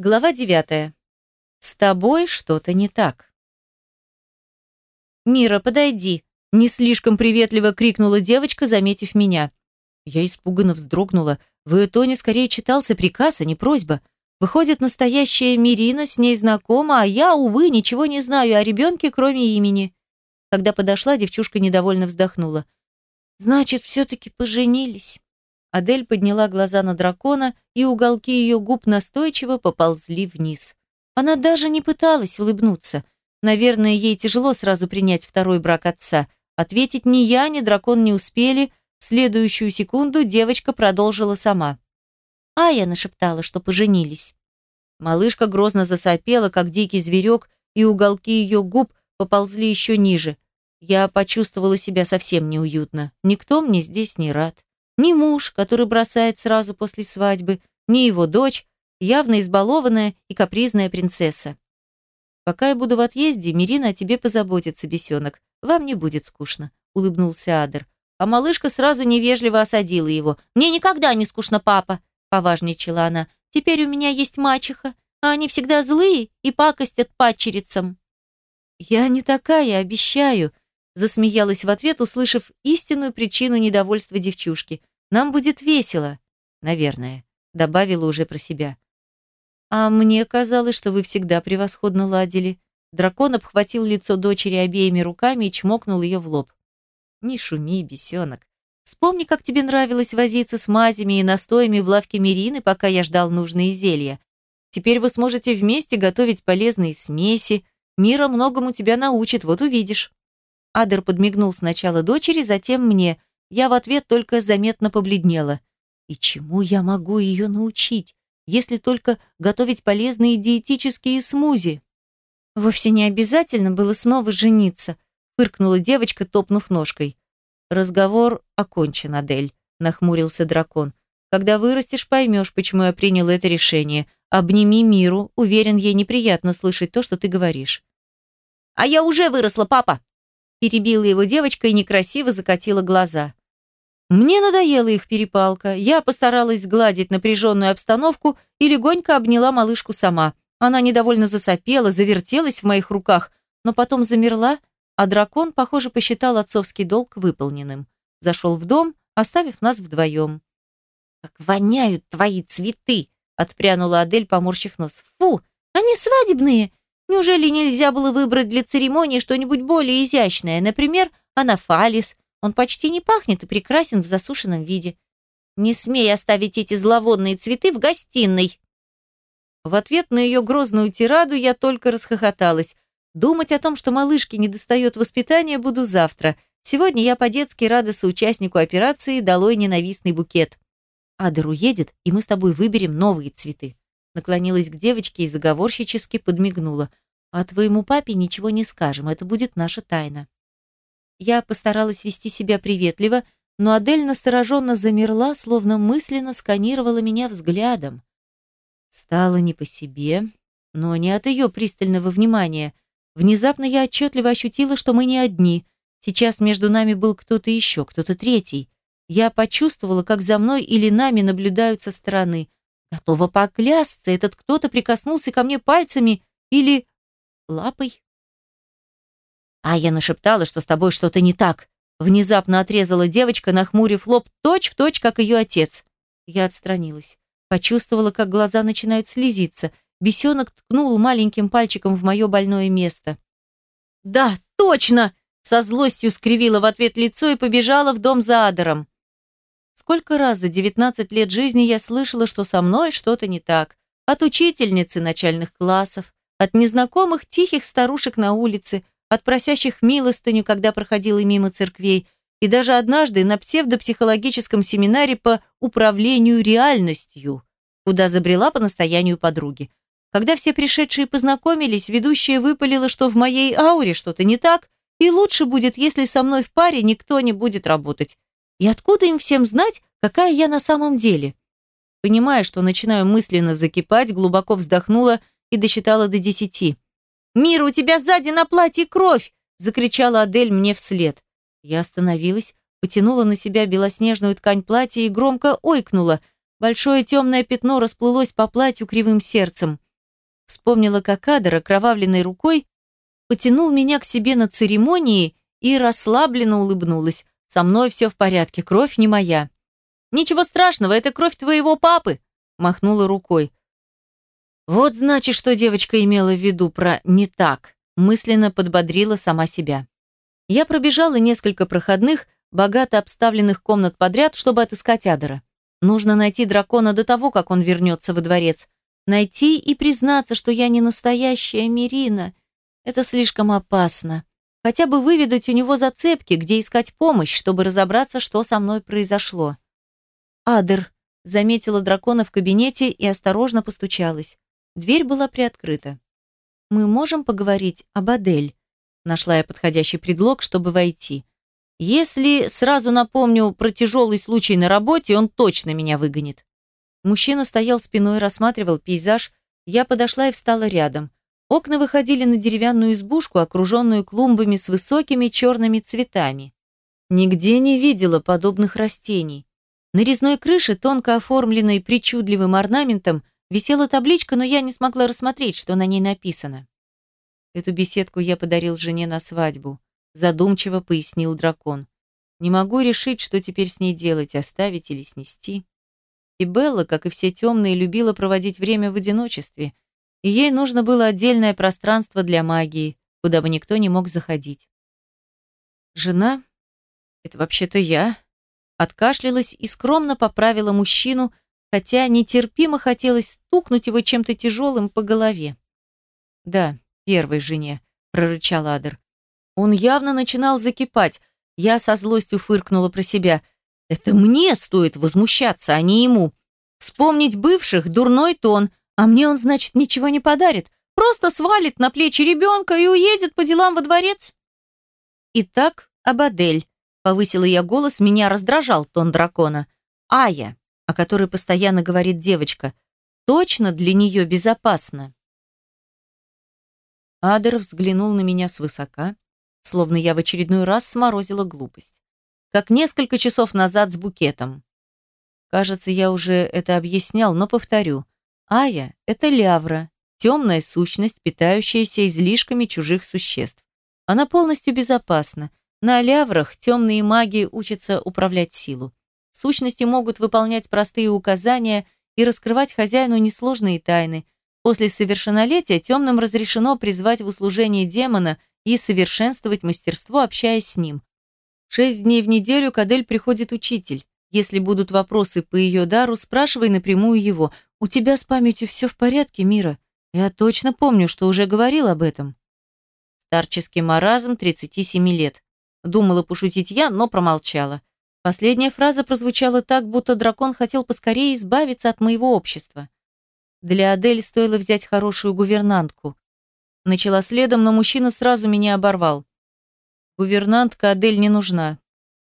Глава девятая. С тобой что-то не так. «Мира, подойди!» – не слишком приветливо крикнула девочка, заметив меня. Я испуганно вздрогнула. В ее тоне скорее читался приказ, а не просьба. Выходит, настоящая Мирина с ней знакома, а я, увы, ничего не знаю о ребенке, кроме имени. Когда подошла, девчушка недовольно вздохнула. «Значит, все-таки поженились». Адель подняла глаза на дракона, и уголки ее губ настойчиво поползли вниз. Она даже не пыталась улыбнуться. Наверное, ей тяжело сразу принять второй брак отца. Ответить ни я, ни дракон не успели. В следующую секунду девочка продолжила сама. А я нашептала, что поженились. Малышка грозно засопела, как дикий зверек, и уголки ее губ поползли еще ниже. Я почувствовала себя совсем неуютно. Никто мне здесь не рад. Ни муж, который бросает сразу после свадьбы, ни его дочь, явно избалованная и капризная принцесса. «Пока я буду в отъезде, Мирина о тебе позаботится, бесенок. Вам не будет скучно», — улыбнулся Адер. А малышка сразу невежливо осадила его. «Мне никогда не скучно, папа», — поважничала она. «Теперь у меня есть мачеха, а они всегда злые и пакостят падчерицам». «Я не такая, обещаю», — засмеялась в ответ, услышав истинную причину недовольства девчушки. Нам будет весело, наверное, добавила уже про себя. А мне казалось, что вы всегда превосходно ладили. Дракон обхватил лицо дочери обеими руками и чмокнул ее в лоб. Не шуми, бесенок. Вспомни, как тебе нравилось возиться с мазями и настоями в лавке Мирины, пока я ждал нужные зелья. Теперь вы сможете вместе готовить полезные смеси. Мира многому тебя научит, вот увидишь. Адер подмигнул сначала дочери, затем мне, я в ответ только заметно побледнела. И чему я могу ее научить, если только готовить полезные диетические смузи? Вовсе не обязательно было снова жениться, фыркнула девочка, топнув ножкой. Разговор окончен, Адель, нахмурился дракон. Когда вырастешь, поймешь, почему я принял это решение. Обними миру, уверен, ей неприятно слышать то, что ты говоришь. А я уже выросла, папа, перебила его девочка и некрасиво закатила глаза. Мне надоела их перепалка. Я постаралась сгладить напряженную обстановку и легонько обняла малышку сама. Она недовольно засопела, завертелась в моих руках, но потом замерла, а дракон, похоже, посчитал отцовский долг выполненным. Зашел в дом, оставив нас вдвоем. «Как воняют твои цветы!» — отпрянула Адель, поморщив нос. «Фу! Они свадебные! Неужели нельзя было выбрать для церемонии что-нибудь более изящное, например, анафалис он почти не пахнет и прекрасен в засушенном виде. Не смей оставить эти зловонные цветы в гостиной. В ответ на ее грозную тираду я только расхохоталась. Думать о том, что малышке недостает воспитания, буду завтра. Сегодня я по-детски рада соучастнику операции «Долой ненавистный букет». Адер уедет, и мы с тобой выберем новые цветы. Наклонилась к девочке и заговорщически подмигнула. А твоему папе ничего не скажем, это будет наша тайна. Я постаралась вести себя приветливо, но Адель настороженно замерла, словно мысленно сканировала меня взглядом. Стало не по себе, но не от ее пристального внимания. Внезапно я отчетливо ощутила, что мы не одни. Сейчас между нами был кто-то еще, кто-то третий. Я почувствовала, как за мной или нами наблюдают со стороны. Готова поклясться, этот кто-то прикоснулся ко мне пальцами или лапой. А я нашептала, что с тобой что-то не так. Внезапно отрезала девочка, нахмурив лоб точь в точь, как ее отец. Я отстранилась. Почувствовала, как глаза начинают слезиться. Бесенок ткнул маленьким пальчиком в мое больное место. «Да, точно!» Со злостью скривила в ответ лицо и побежала в дом за Адером. Сколько раз за 19 лет жизни я слышала, что со мной что-то не так. От учительницы начальных классов, от незнакомых тихих старушек на улице, от просящих милостыню, когда проходила мимо церквей, и даже однажды на псевдопсихологическом семинаре по управлению реальностью, куда забрела по настоянию подруги. Когда все пришедшие познакомились, ведущая выпалила, что в моей ауре что-то не так, и лучше будет, если со мной в паре никто не будет работать. И откуда им всем знать, какая я на самом деле? Понимая, что начинаю мысленно закипать, глубоко вздохнула и досчитала до десяти. «Мира, у тебя сзади на платье кровь!» – закричала Адель мне вслед. Я остановилась, потянула на себя белоснежную ткань платья и громко ойкнула. Большое темное пятно расплылось по платью кривым сердцем. Вспомнила, как Адер, окровавленной рукой, потянул меня к себе на церемонии и расслабленно улыбнулась. «Со мной все в порядке, кровь не моя». «Ничего страшного, это кровь твоего папы», – махнула рукой. Вот значит, что девочка имела в виду про «не так», мысленно подбодрила сама себя. Я пробежала несколько проходных, богато обставленных комнат подряд, чтобы отыскать Адера. Нужно найти дракона до того, как он вернется во дворец. Найти и признаться, что я не настоящая Мирина. Это слишком опасно. Хотя бы выведать у него зацепки, где искать помощь, чтобы разобраться, что со мной произошло. Адер заметила дракона в кабинете и осторожно постучалась. Дверь была приоткрыта. «Мы можем поговорить об Адель?» Нашла я подходящий предлог, чтобы войти. «Если сразу напомню про тяжелый случай на работе, он точно меня выгонит». Мужчина стоял спиной, рассматривал пейзаж. Я подошла и встала рядом. Окна выходили на деревянную избушку, окруженную клумбами с высокими черными цветами. Нигде не видела подобных растений. На резной крыше, тонко оформленной причудливым орнаментом, Висела табличка, но я не смогла рассмотреть, что на ней написано. Эту беседку я подарил жене на свадьбу, задумчиво пояснил дракон. Не могу решить, что теперь с ней делать, оставить или снести. И Белла, как и все темные, любила проводить время в одиночестве, и ей нужно было отдельное пространство для магии, куда бы никто не мог заходить. Жена? Это вообще-то я. Откашлялась и скромно поправила мужчину, хотя нетерпимо хотелось стукнуть его чем-то тяжелым по голове. «Да, первой жене», — прорычал Адер. Он явно начинал закипать. Я со злостью фыркнула про себя. «Это мне стоит возмущаться, а не ему. Вспомнить бывших — дурной тон, а мне он, значит, ничего не подарит. Просто свалит на плечи ребенка и уедет по делам во дворец». «Итак, Абадель», — повысила я голос, меня раздражал тон дракона. «Ая, о которой постоянно говорит девочка, точно для нее безопасно. Адер взглянул на меня свысока, словно я в очередной раз сморозила глупость. Как несколько часов назад с букетом. Кажется, я уже это объяснял, но повторю. Ая — это лявра, темная сущность, питающаяся излишками чужих существ. Она полностью безопасна. На ляврах темные маги учатся управлять силу. Сущности могут выполнять простые указания и раскрывать хозяину несложные тайны. После совершеннолетия темным разрешено призвать в услужение демона и совершенствовать мастерство, общаясь с ним. Шесть дней в неделю к Адель приходит учитель. Если будут вопросы по ее дару, спрашивай напрямую его. «У тебя с памятью все в порядке, Мира? Я точно помню, что уже говорил об этом». Старческий маразм 37 лет. Думала пошутить я, но промолчала. Последняя фраза прозвучала так, будто дракон хотел поскорее избавиться от моего общества. Для Адель стоило взять хорошую гувернантку. Начала следом, но мужчина сразу меня оборвал. Гувернантка Адель не нужна.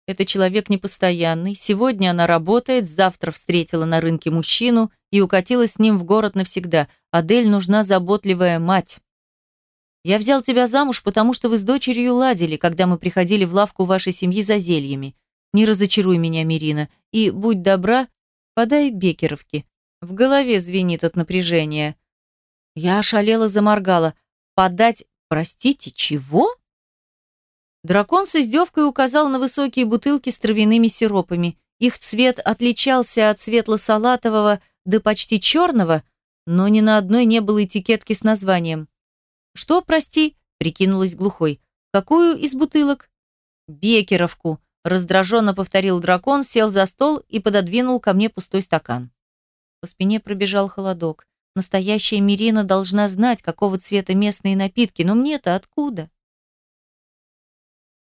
Это человек непостоянный. Сегодня она работает, завтра встретила на рынке мужчину и укатила с ним в город навсегда. Адель нужна заботливая мать. Я взял тебя замуж, потому что вы с дочерью ладили, когда мы приходили в лавку вашей семьи за зельями. Не разочаруй меня, Мирина, и, будь добра, подай бекеровки. В голове звенит от напряжения. Я ошалела, заморгала. Подать, простите, чего? Дракон с издевкой указал на высокие бутылки с травяными сиропами. Их цвет отличался от светло-салатового до почти черного, но ни на одной не было этикетки с названием. «Что, прости?» – прикинулась глухой. «Какую из бутылок?» «Бекеровку», Раздраженно повторил дракон, сел за стол и пододвинул ко мне пустой стакан. По спине пробежал холодок. Настоящая Мирина должна знать, какого цвета местные напитки, но мне-то откуда?